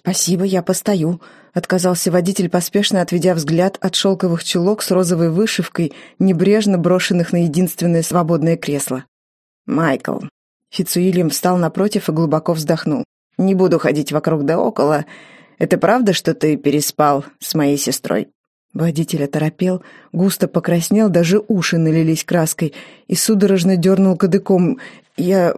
«Спасибо, я постою», — отказался водитель, поспешно отведя взгляд от шелковых чулок с розовой вышивкой, небрежно брошенных на единственное свободное кресло. «Майкл». Фицуильям встал напротив и глубоко вздохнул. «Не буду ходить вокруг да около. Это правда, что ты переспал с моей сестрой?» Водитель оторопел, густо покраснел, даже уши налились краской и судорожно дернул кадыком. «Я...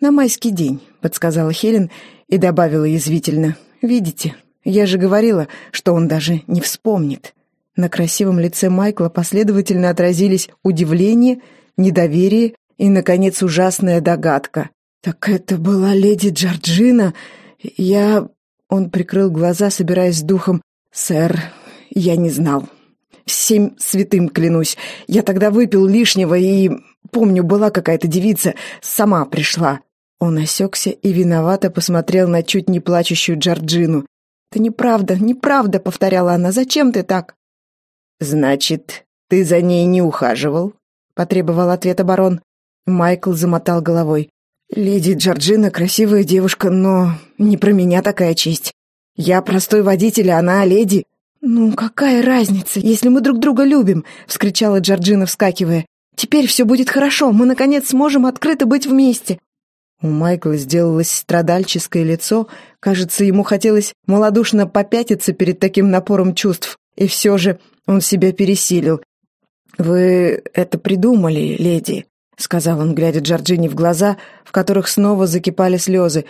на майский день», — подсказала Хелен и добавила язвительно. «Видите, я же говорила, что он даже не вспомнит». На красивом лице Майкла последовательно отразились удивление, недоверие и, наконец, ужасная догадка. «Так это была леди Джорджина? Я...» Он прикрыл глаза, собираясь с духом. «Сэр, я не знал. Всем святым клянусь. Я тогда выпил лишнего и... Помню, была какая-то девица, сама пришла». Он осекся и виновато посмотрел на чуть не плачущую Джорджину. «Это неправда, неправда», — повторяла она. «Зачем ты так?» «Значит, ты за ней не ухаживал?» — потребовал ответа барон. Майкл замотал головой. «Леди Джорджина красивая девушка, но не про меня такая честь. Я простой водитель, а она леди. «Ну, какая разница, если мы друг друга любим?» — вскричала Джорджина, вскакивая. «Теперь все будет хорошо, мы, наконец, сможем открыто быть вместе». У Майкла сделалось страдальческое лицо. Кажется, ему хотелось малодушно попятиться перед таким напором чувств. И все же он себя пересилил. «Вы это придумали, леди», — сказал он, глядя Джорджине в глаза, в которых снова закипали слезы.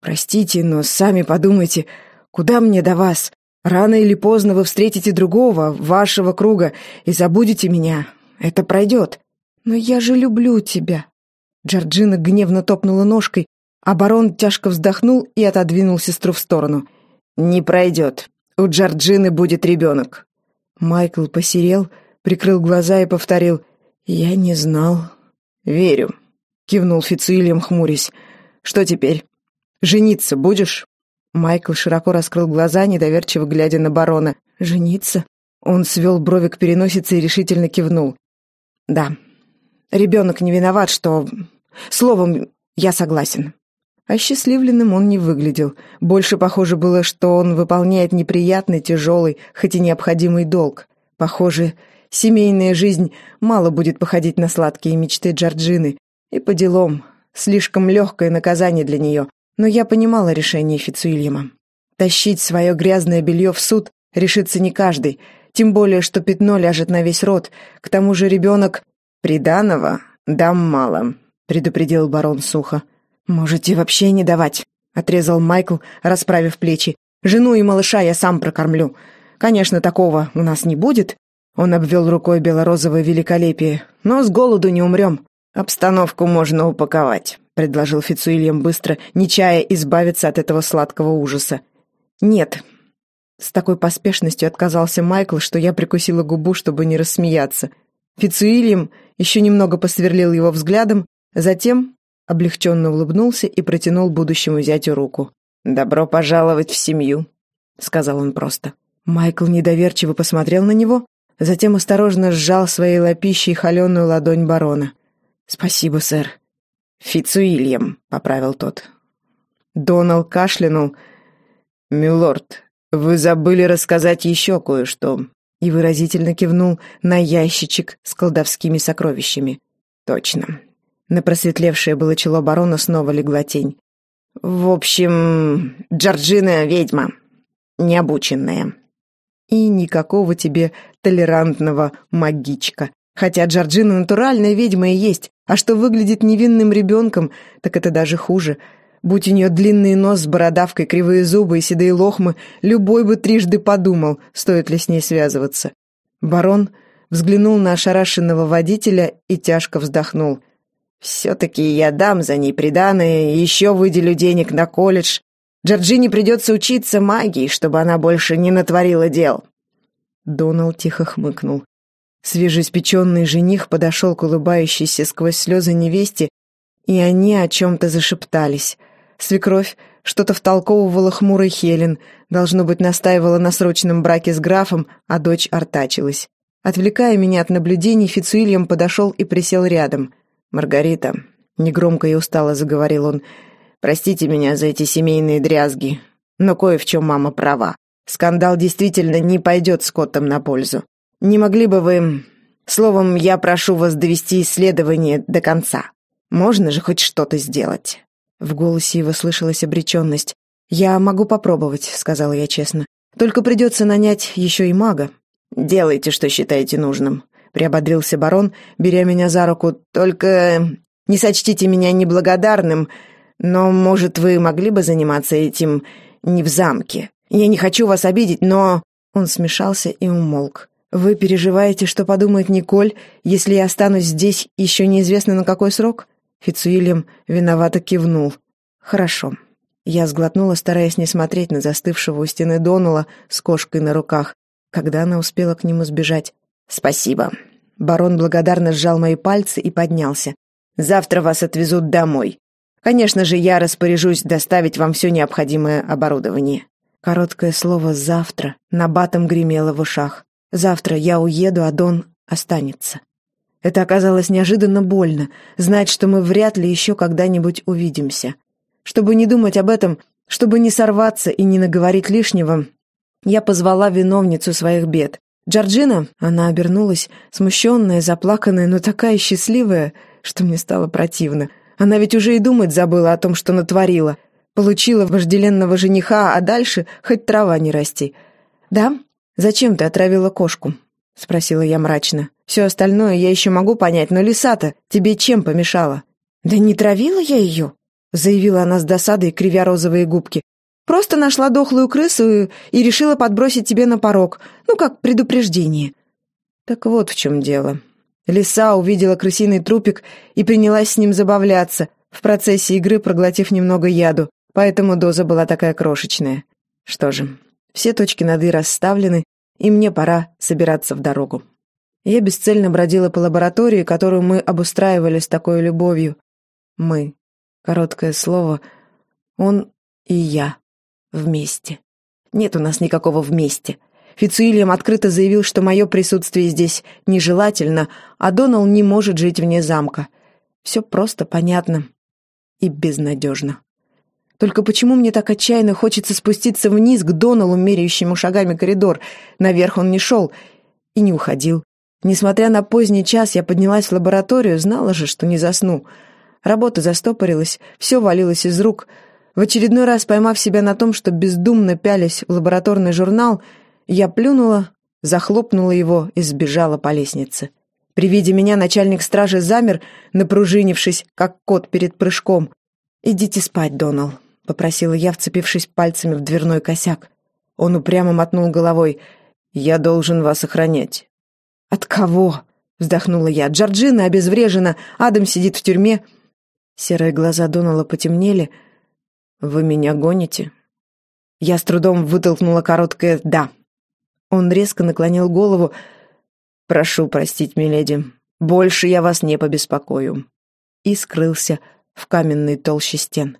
«Простите, но сами подумайте, куда мне до вас? Рано или поздно вы встретите другого, вашего круга, и забудете меня. Это пройдет. Но я же люблю тебя. Джорджина гневно топнула ножкой, а барон тяжко вздохнул и отодвинул сестру в сторону. «Не пройдет. У Джорджины будет ребенок». Майкл посерел, прикрыл глаза и повторил. «Я не знал». «Верю», — кивнул Фицуильям, хмурясь. «Что теперь? Жениться будешь?» Майкл широко раскрыл глаза, недоверчиво глядя на барона. «Жениться?» Он свел брови к переносице и решительно кивнул. «Да. Ребенок не виноват, что... Словом, я согласен». Осчастливленным он не выглядел. Больше похоже было, что он выполняет неприятный, тяжелый, хоть и необходимый долг. Похоже, семейная жизнь мало будет походить на сладкие мечты Джорджины. И по делам, слишком легкое наказание для нее, но я понимала решение Фицуильяма. Тащить свое грязное белье в суд решится не каждый, тем более, что пятно ляжет на весь рот. К тому же ребенок приданого дам мало, предупредил барон сухо. Можете вообще не давать, отрезал Майкл, расправив плечи. Жену и малыша я сам прокормлю. Конечно, такого у нас не будет. Он обвел рукой белорозовое великолепие. Но с голоду не умрем. Обстановку можно упаковать. — предложил Фицуильям быстро, не чая избавиться от этого сладкого ужаса. «Нет». С такой поспешностью отказался Майкл, что я прикусила губу, чтобы не рассмеяться. Фицуильям еще немного посверлил его взглядом, затем облегченно улыбнулся и протянул будущему зятю руку. «Добро пожаловать в семью», — сказал он просто. Майкл недоверчиво посмотрел на него, затем осторожно сжал своей лапищей холеную ладонь барона. «Спасибо, сэр», «Фицуильям», — поправил тот. Донал кашлянул. «Милорд, вы забыли рассказать еще кое-что», и выразительно кивнул на ящичек с колдовскими сокровищами. «Точно». На просветлевшее было чело барона снова легла тень. «В общем, Джорджина — ведьма, необученная». «И никакого тебе толерантного магичка», Хотя Джорджина натуральная ведьма и есть, а что выглядит невинным ребенком, так это даже хуже. Будь у нее длинный нос с бородавкой, кривые зубы и седые лохмы, любой бы трижды подумал, стоит ли с ней связываться. Барон взглянул на ошарашенного водителя и тяжко вздохнул. «Все-таки я дам за ней приданое еще выделю денег на колледж. Джорджине придется учиться магии, чтобы она больше не натворила дел». Доналд тихо хмыкнул. Свежеиспеченный жених подошел к улыбающейся сквозь слезы невесте, и они о чем-то зашептались. Свекровь что-то втолковывала хмурой Хелен, должно быть, настаивала на срочном браке с графом, а дочь артачилась. Отвлекая меня от наблюдений, Фицуильям подошел и присел рядом. «Маргарита», — негромко и устало заговорил он, — «простите меня за эти семейные дрязги, Но кое в чем мама права. Скандал действительно не пойдет Скоттам на пользу. Не могли бы вы... Словом, я прошу вас довести исследование до конца. Можно же хоть что-то сделать». В голосе его слышалась обреченность. «Я могу попробовать», — сказала я честно. «Только придется нанять еще и мага». «Делайте, что считаете нужным», — приободрился барон, беря меня за руку. «Только не сочтите меня неблагодарным, но, может, вы могли бы заниматься этим не в замке? Я не хочу вас обидеть, но...» Он смешался и умолк. «Вы переживаете, что подумает Николь, если я останусь здесь еще неизвестно на какой срок?» Фицуильям виновато кивнул. «Хорошо». Я сглотнула, стараясь не смотреть на застывшего у стены Донала с кошкой на руках, когда она успела к нему сбежать. «Спасибо». Барон благодарно сжал мои пальцы и поднялся. «Завтра вас отвезут домой. Конечно же, я распоряжусь доставить вам все необходимое оборудование». Короткое слово «завтра» набатом гремело в ушах. «Завтра я уеду, а Дон останется». Это оказалось неожиданно больно, знать, что мы вряд ли еще когда-нибудь увидимся. Чтобы не думать об этом, чтобы не сорваться и не наговорить лишнего, я позвала виновницу своих бед. Джорджина, она обернулась, смущенная, заплаканная, но такая счастливая, что мне стало противно. Она ведь уже и думать забыла о том, что натворила. Получила вожделенного жениха, а дальше хоть трава не расти. «Да? Зачем ты отравила кошку?» — спросила я мрачно. «Все остальное я еще могу понять, но лиса-то тебе чем помешала?» «Да не травила я ее», — заявила она с досадой, кривя розовые губки. «Просто нашла дохлую крысу и решила подбросить тебе на порог, ну, как предупреждение». Так вот в чем дело. Лиса увидела крысиный трупик и принялась с ним забавляться, в процессе игры проглотив немного яду, поэтому доза была такая крошечная. Что же, все точки над «и» расставлены, и мне пора собираться в дорогу. Я бесцельно бродила по лаборатории, которую мы обустраивали с такой любовью. Мы. Короткое слово. Он и я. Вместе. Нет у нас никакого вместе. Фицуильям открыто заявил, что мое присутствие здесь нежелательно, а Донал не может жить вне замка. Все просто понятно и безнадежно. Только почему мне так отчаянно хочется спуститься вниз к Доналу, меряющему шагами коридор? Наверх он не шел и не уходил. Несмотря на поздний час, я поднялась в лабораторию, знала же, что не засну. Работа застопорилась, все валилось из рук. В очередной раз, поймав себя на том, что бездумно пялись в лабораторный журнал, я плюнула, захлопнула его и сбежала по лестнице. При виде меня начальник стражи замер, напружинившись, как кот перед прыжком. «Идите спать, Донал», — попросила я, вцепившись пальцами в дверной косяк. Он упрямо мотнул головой. «Я должен вас охранять. «От кого?» — вздохнула я. «Джорджина обезврежена, Адам сидит в тюрьме». Серые глаза Донала потемнели. «Вы меня гоните?» Я с трудом вытолкнула короткое «да». Он резко наклонил голову. «Прошу простить, миледи, больше я вас не побеспокою». И скрылся в каменной толще стен.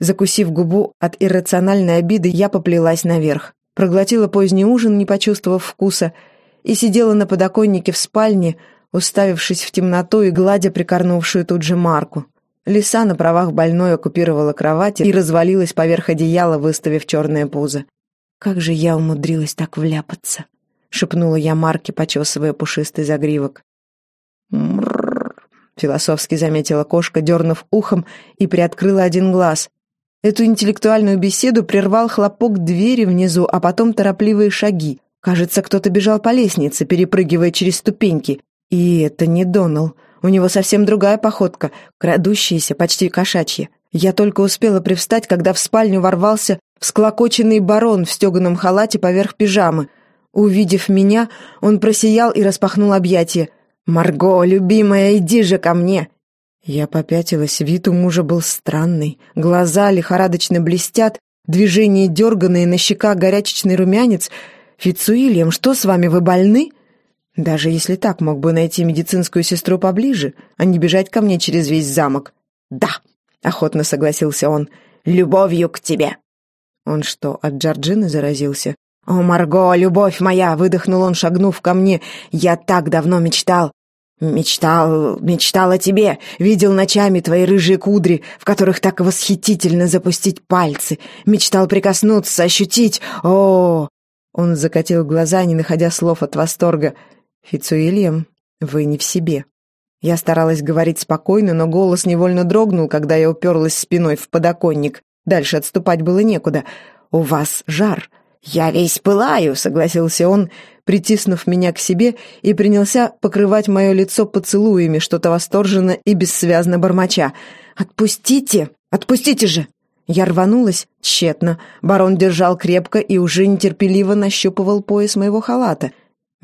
Закусив губу от иррациональной обиды, я поплелась наверх. Проглотила поздний ужин, не почувствовав вкуса — и сидела на подоконнике в спальне, уставившись в темноту и гладя прикорнувшую тут же Марку. Лиса на правах больной оккупировала кровать и развалилась поверх одеяла, выставив черное пузо. «Как же я умудрилась так вляпаться!» — шепнула я Марке, почесывая пушистый загривок. «Мрррр!» — философски заметила кошка, дернув ухом и приоткрыла один глаз. Эту интеллектуальную беседу прервал хлопок двери внизу, а потом торопливые шаги. Кажется, кто-то бежал по лестнице, перепрыгивая через ступеньки. И это не Донал. У него совсем другая походка, крадущаяся, почти кошачья. Я только успела привстать, когда в спальню ворвался всклокоченный барон в стеганом халате поверх пижамы. Увидев меня, он просиял и распахнул объятия. «Марго, любимая, иди же ко мне!» Я попятилась, вид у мужа был странный. Глаза лихорадочно блестят, движения дерганные, на щеках горячечный румянец — «Фицуильям, что с вами, вы больны?» Даже если так, мог бы найти медицинскую сестру поближе, а не бежать ко мне через весь замок. «Да», — охотно согласился он, — «любовью к тебе». Он что, от Джорджины заразился? «О, Марго, любовь моя!» — выдохнул он, шагнув ко мне. «Я так давно мечтал!» «Мечтал, мечтал о тебе, видел ночами твои рыжие кудри, в которых так восхитительно запустить пальцы, мечтал прикоснуться, ощутить, о, Он закатил глаза, не находя слов от восторга. «Фицуильям, вы не в себе». Я старалась говорить спокойно, но голос невольно дрогнул, когда я уперлась спиной в подоконник. Дальше отступать было некуда. «У вас жар». «Я весь пылаю», — согласился он, притиснув меня к себе и принялся покрывать мое лицо поцелуями, что-то восторженно и бессвязно бормоча. «Отпустите! Отпустите же!» Я рванулась тщетно. Барон держал крепко и уже нетерпеливо нащупывал пояс моего халата.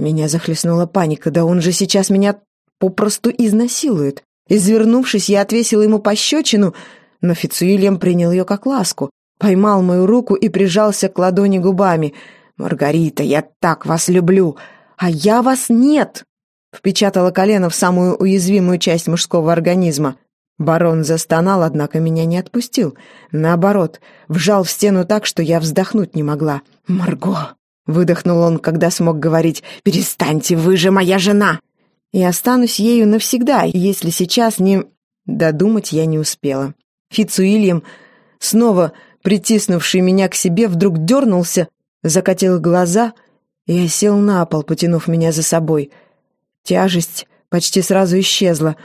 Меня захлестнула паника, да он же сейчас меня попросту изнасилует. Извернувшись, я отвесила ему пощечину, но Фицуильям принял ее как ласку, поймал мою руку и прижался к ладони губами — «Маргарита, я так вас люблю, а я вас нет!» Впечатала колено в самую уязвимую часть мужского организма. Барон застонал, однако меня не отпустил. Наоборот, вжал в стену так, что я вздохнуть не могла. «Марго!» — выдохнул он, когда смог говорить. «Перестаньте, вы же моя жена!» «И останусь ею навсегда, если сейчас не...» Додумать я не успела. Фицуильям, снова притиснувший меня к себе, вдруг дернулся, закатил глаза и сел на пол, потянув меня за собой. Тяжесть почти сразу исчезла.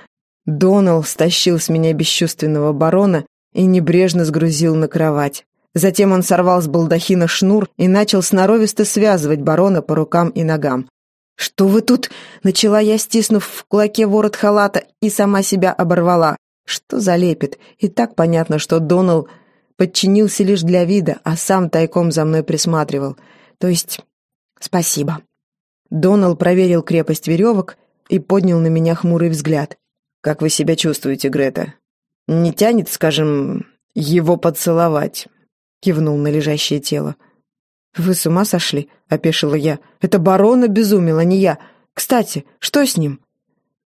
Донал стащил с меня бесчувственного барона и небрежно сгрузил на кровать. Затем он сорвал с балдахина шнур и начал сноровисто связывать барона по рукам и ногам. «Что вы тут?» — начала я, стиснув в кулаке ворот халата, и сама себя оборвала. Что за лепет? И так понятно, что Донал подчинился лишь для вида, а сам тайком за мной присматривал. То есть, спасибо. Донал проверил крепость веревок и поднял на меня хмурый взгляд. «Как вы себя чувствуете, Грета? Не тянет, скажем, его поцеловать?» Кивнул на лежащее тело. «Вы с ума сошли?» — опешила я. «Это барон обезумел, а не я. Кстати, что с ним?»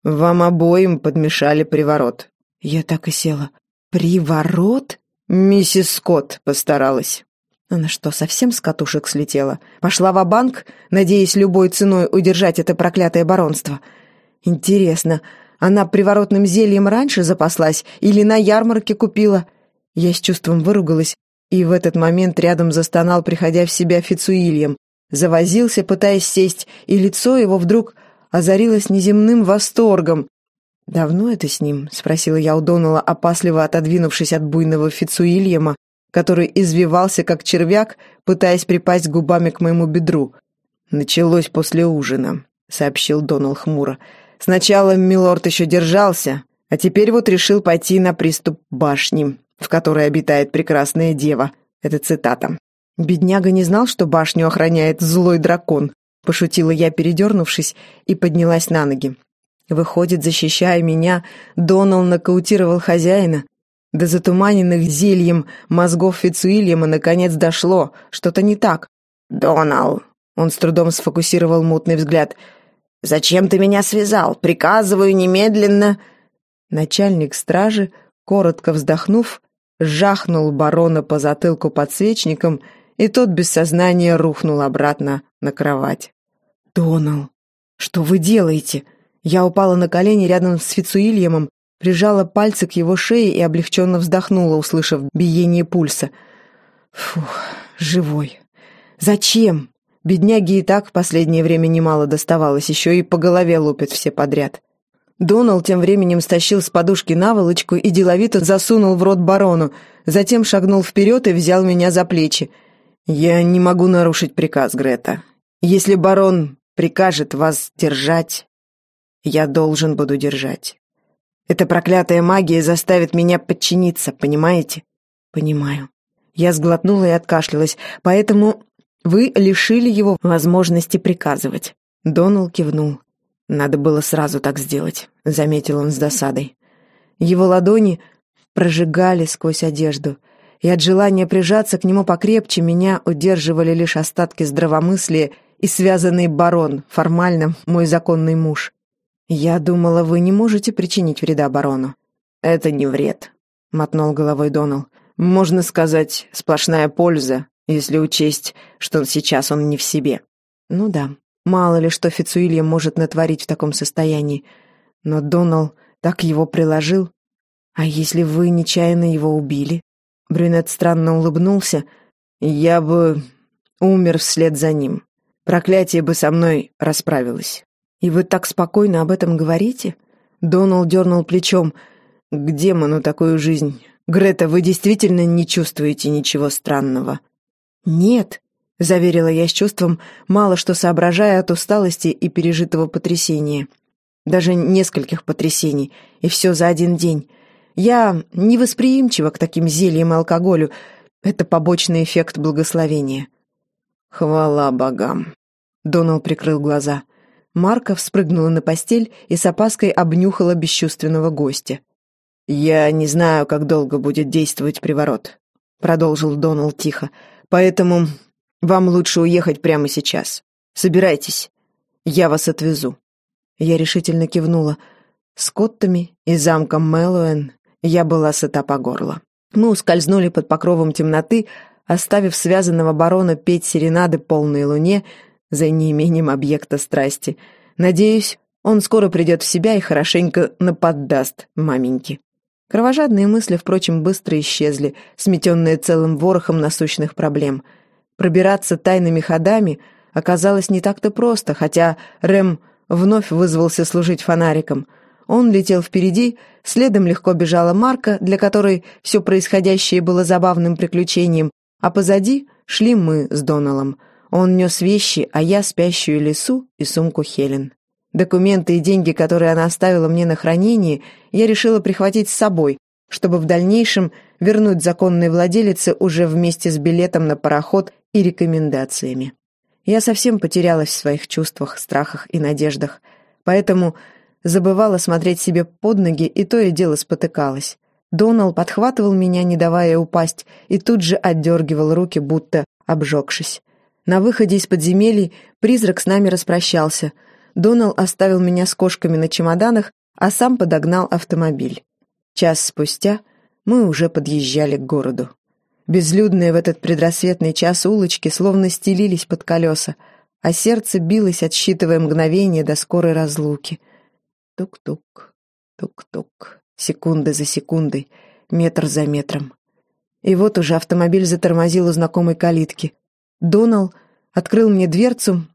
«Вам обоим подмешали приворот». Я так и села. «Приворот?» «Миссис Скотт постаралась». Она что, совсем с катушек слетела? Пошла в банк надеясь любой ценой удержать это проклятое баронство? Интересно, она приворотным зельем раньше запаслась или на ярмарке купила? Я с чувством выругалась, и в этот момент рядом застонал, приходя в себя Фицуильям. Завозился, пытаясь сесть, и лицо его вдруг озарилось неземным восторгом. «Давно это с ним?» — спросила я у Донала, опасливо отодвинувшись от буйного Фицуильяма, который извивался, как червяк, пытаясь припасть губами к моему бедру. «Началось после ужина», — сообщил Донал хмуро. «Сначала милорд еще держался, а теперь вот решил пойти на приступ башни, в которой обитает прекрасная дева». Это цитата. «Бедняга не знал, что башню охраняет злой дракон», — пошутила я, передернувшись, и поднялась на ноги. Выходит, защищая меня, Донал нокаутировал хозяина. До затуманенных зельем мозгов Фицуильяма наконец дошло. Что-то не так. «Донал!» Он с трудом сфокусировал мутный взгляд. «Зачем ты меня связал? Приказываю немедленно!» Начальник стражи, коротко вздохнув, жахнул барона по затылку подсвечником, и тот без сознания рухнул обратно на кровать. «Донал, что вы делаете?» Я упала на колени рядом с Фицуильямом, прижала пальцы к его шее и облегченно вздохнула, услышав биение пульса. Фух, живой. Зачем? Бедняги и так в последнее время немало доставалось, еще и по голове лупят все подряд. Донал тем временем стащил с подушки наволочку и деловито засунул в рот барону, затем шагнул вперед и взял меня за плечи. «Я не могу нарушить приказ, Грета. Если барон прикажет вас держать, я должен буду держать. Эта проклятая магия заставит меня подчиниться, понимаете? Понимаю. Я сглотнула и откашлялась, поэтому вы лишили его возможности приказывать. Донал кивнул. Надо было сразу так сделать, заметил он с досадой. Его ладони прожигали сквозь одежду, и от желания прижаться к нему покрепче меня удерживали лишь остатки здравомыслия и связанный барон, формально мой законный муж. «Я думала, вы не можете причинить вреда барону». «Это не вред», — мотнул головой Донал. «Можно сказать, сплошная польза, если учесть, что сейчас он не в себе». «Ну да, мало ли что Фицуильям может натворить в таком состоянии. Но Донал так его приложил. А если вы нечаянно его убили? Брюнет странно улыбнулся. Я бы умер вслед за ним. Проклятие бы со мной расправилось. И вы так спокойно об этом говорите? Донал дернул плечом. К демону такую жизнь. Грета, вы действительно не чувствуете ничего странного? Нет, заверила я с чувством, мало что соображая от усталости и пережитого потрясения. Даже нескольких потрясений, и все за один день. Я невосприимчива к таким зельям и алкоголю. Это побочный эффект благословения. Хвала богам. Донал прикрыл глаза. Марка вспрыгнула на постель и с опаской обнюхала бесчувственного гостя. «Я не знаю, как долго будет действовать приворот», — продолжил Донал тихо. «Поэтому вам лучше уехать прямо сейчас. Собирайтесь. Я вас отвезу». Я решительно кивнула. С Коттами и замком Мэллоуэн я была сыта по горло. Мы ускользнули под покровом темноты, оставив связанного барона петь серенады полной луне за неимением объекта страсти. Надеюсь, он скоро придет в себя и хорошенько наподдаст маменьке. Кровожадные мысли, впрочем, быстро исчезли, сметенные целым ворохом насущных проблем — Пробираться тайными ходами оказалось не так-то просто, хотя Рэм вновь вызвался служить фонариком. Он летел впереди, следом легко бежала Марка, для которой все происходящее было забавным приключением, а позади шли мы с Доналом. Он нес вещи, а я спящую лису и сумку Хелен. Документы и деньги, которые она оставила мне на хранение, я решила прихватить с собой, чтобы в дальнейшем вернуть законной владелице уже вместе с билетом на пароход и рекомендациями. Я совсем потерялась в своих чувствах, страхах и надеждах, поэтому забывала смотреть себе под ноги и то и дело спотыкалась. Донал подхватывал меня, не давая упасть, и тут же отдергивал руки, будто обжегшись. На выходе из подземелий призрак с нами распрощался. Донал оставил меня с кошками на чемоданах, а сам подогнал автомобиль. Час спустя мы уже подъезжали к городу. Безлюдные в этот предрассветный час улочки словно стелились под колеса, а сердце билось, отсчитывая мгновение до скорой разлуки. Тук-тук, тук-тук, секунды за секундой, метр за метром. И вот уже автомобиль затормозил у знакомой калитки. Донал открыл мне дверцу,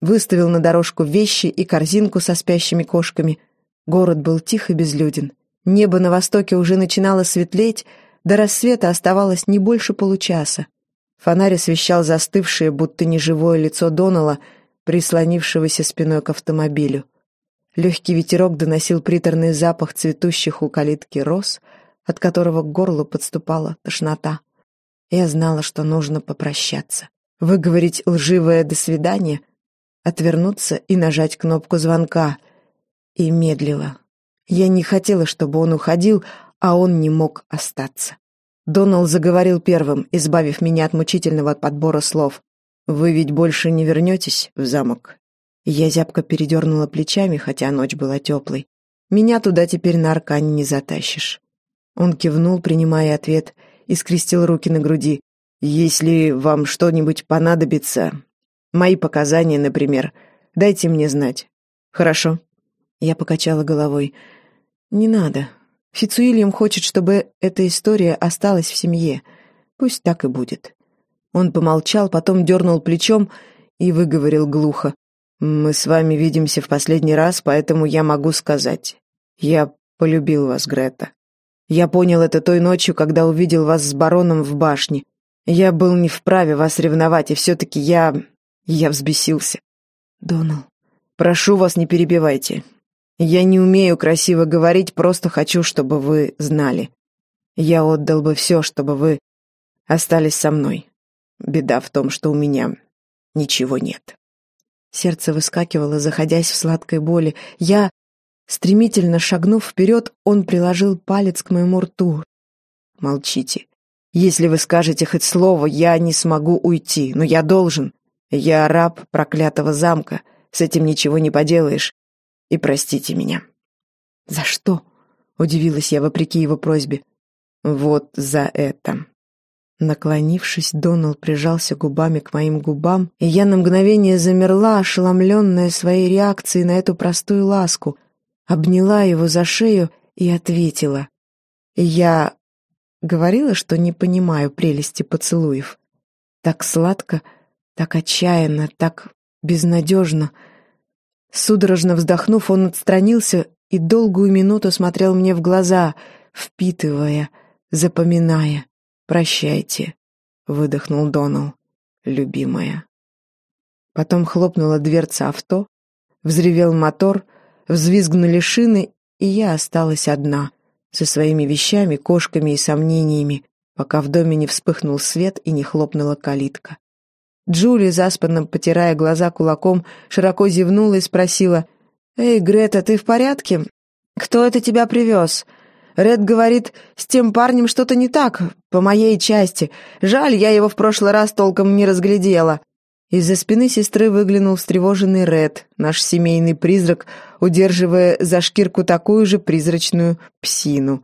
выставил на дорожку вещи и корзинку со спящими кошками. Город был тих и безлюден. Небо на востоке уже начинало светлеть, до рассвета оставалось не больше получаса. Фонарь освещал застывшее, будто неживое лицо Донала, прислонившегося спиной к автомобилю. Легкий ветерок доносил приторный запах цветущих у калитки роз, от которого к горлу подступала тошнота. Я знала, что нужно попрощаться. Выговорить лживое «до свидания», отвернуться и нажать кнопку звонка. И медлила. Я не хотела, чтобы он уходил, а он не мог остаться. Донал заговорил первым, избавив меня от мучительного подбора слов. «Вы ведь больше не вернетесь в замок?» Я зябко передернула плечами, хотя ночь была теплой. «Меня туда теперь на аркане не затащишь». Он кивнул, принимая ответ, и скрестил руки на груди. «Если вам что-нибудь понадобится, мои показания, например, дайте мне знать. Хорошо?» Я покачала головой. «Не надо. Фицуильям хочет, чтобы эта история осталась в семье. Пусть так и будет. Он помолчал, потом дернул плечом и выговорил глухо. «Мы с вами видимся в последний раз, поэтому я могу сказать. Я полюбил вас, Грета. Я понял это той ночью, когда увидел вас с бароном в башне. Я был не вправе вас ревновать, и все-таки я... я взбесился». «Донал, прошу вас, не перебивайте. Я не умею красиво говорить, просто хочу, чтобы вы знали. Я отдал бы все, чтобы вы остались со мной. Беда в том, что у меня ничего нет. Сердце выскакивало, заходясь в сладкой боли. Я, стремительно шагнув вперед, он приложил палец к моему рту. Молчите. Если вы скажете хоть слово, я не смогу уйти, но я должен. Я раб проклятого замка, с этим ничего не поделаешь и простите меня». «За что?» — удивилась я вопреки его просьбе. «Вот за это». Наклонившись, Донал прижался губами к моим губам, и я на мгновение замерла, ошеломленная своей реакцией на эту простую ласку. обняла его за шею и ответила. Я говорила, что не понимаю прелести поцелуев. Так сладко, так отчаянно, так безнадежно. Судорожно вздохнув, он отстранился и долгую минуту смотрел мне в глаза, впитывая, запоминая. «Прощайте», — выдохнул Донал, любимая. Потом хлопнула дверца авто, взревел мотор, взвизгнули шины, и я осталась одна, со своими вещами, кошками и сомнениями, пока в доме не вспыхнул свет и не хлопнула калитка. Джули, заспанно потирая глаза кулаком, широко зевнула и спросила, «Эй, Грета, ты в порядке? Кто это тебя привез?» Ред говорит, с тем парнем что-то не так, по моей части. Жаль, я его в прошлый раз толком не разглядела. Из-за спины сестры выглянул встревоженный Ред, наш семейный призрак, удерживая за шкирку такую же призрачную псину.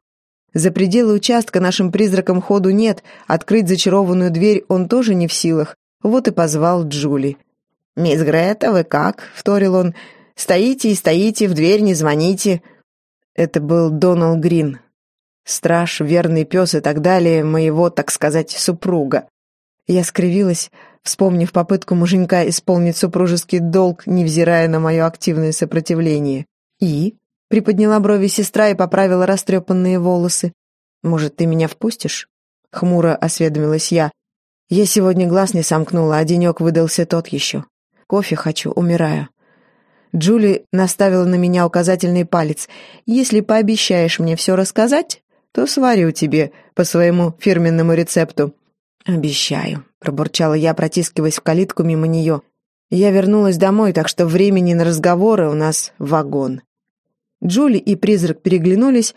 За пределы участка нашим призракам ходу нет, открыть зачарованную дверь он тоже не в силах. Вот и позвал Джули. «Мисс Грета, вы как?» — вторил он. «Стоите и стоите, в дверь не звоните». Это был Доналд Грин. Страж, верный пес и так далее моего, так сказать, супруга. Я скривилась, вспомнив попытку муженька исполнить супружеский долг, невзирая на мое активное сопротивление. «И?» — приподняла брови сестра и поправила растрепанные волосы. «Может, ты меня впустишь?» — хмуро осведомилась я. «Я сегодня глаз не сомкнула, а денек выдался тот еще. Кофе хочу, умираю». Джули наставила на меня указательный палец. «Если пообещаешь мне все рассказать, то сварю тебе по своему фирменному рецепту». «Обещаю», — пробурчала я, протискиваясь в калитку мимо нее. Я вернулась домой, так что времени на разговоры у нас вагон. Джули и призрак переглянулись,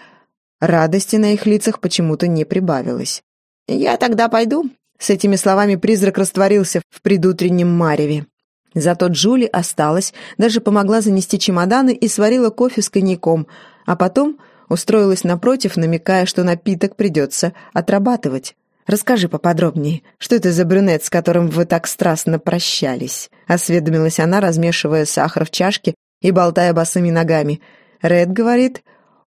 радости на их лицах почему-то не прибавилось. «Я тогда пойду», — с этими словами призрак растворился в предутреннем мареве. Зато Джули осталась, даже помогла занести чемоданы и сварила кофе с коньяком, а потом устроилась напротив, намекая, что напиток придется отрабатывать. «Расскажи поподробнее, что это за брюнет, с которым вы так страстно прощались?» — осведомилась она, размешивая сахар в чашке и болтая босыми ногами. Ред говорит,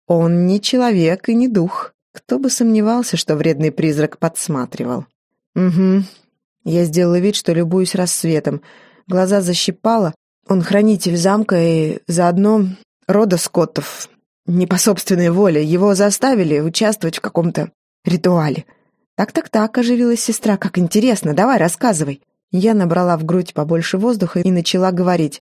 он не человек и не дух. Кто бы сомневался, что вредный призрак подсматривал. «Угу». Я сделала вид, что любуюсь рассветом. Глаза защипала. Он хранитель замка и заодно рода скоттов. Не по собственной воле. Его заставили участвовать в каком-то ритуале. «Так-так-так», — оживилась сестра, — «как интересно, давай, рассказывай». Я набрала в грудь побольше воздуха и начала говорить.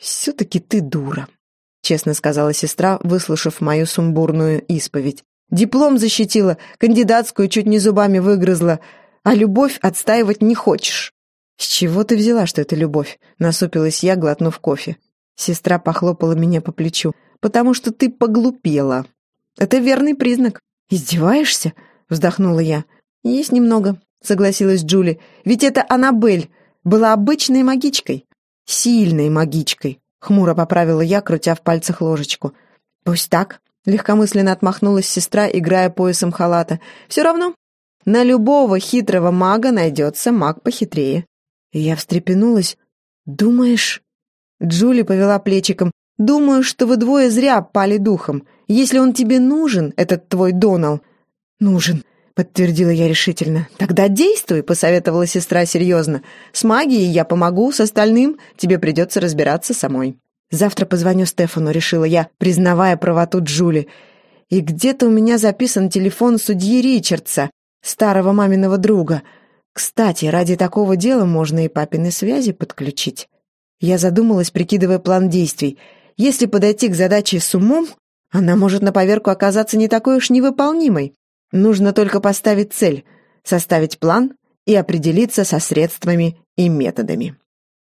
«Все-таки ты дура», — честно сказала сестра, выслушав мою сумбурную исповедь. «Диплом защитила, кандидатскую чуть не зубами выгрызла, а любовь отстаивать не хочешь». «С чего ты взяла, что это любовь?» — насупилась я, глотнув кофе. Сестра похлопала меня по плечу. «Потому что ты поглупела. Это верный признак». «Издеваешься?» — вздохнула я. «Есть немного», — согласилась Джули. «Ведь это Аннабель была обычной магичкой». «Сильной магичкой», — хмуро поправила я, крутя в пальцах ложечку. «Пусть так», — легкомысленно отмахнулась сестра, играя поясом халата. «Все равно. На любого хитрого мага найдется маг похитрее». я встрепенулась. «Думаешь?» Джули повела плечиком. «Думаю, что вы двое зря пали духом. Если он тебе нужен, этот твой Донал...» «Нужен», — подтвердила я решительно. «Тогда действуй», — посоветовала сестра серьезно. «С магией я помогу, с остальным тебе придется разбираться самой». «Завтра позвоню Стефану», — решила я, признавая правоту Джули. «И где-то у меня записан телефон судьи Ричардса, старого маминого друга. Кстати, ради такого дела можно и папины связи подключить». Я задумалась, прикидывая план действий. Если подойти к задаче с умом, она может на поверку оказаться не такой уж невыполнимой. Нужно только поставить цель, составить план и определиться со средствами и методами.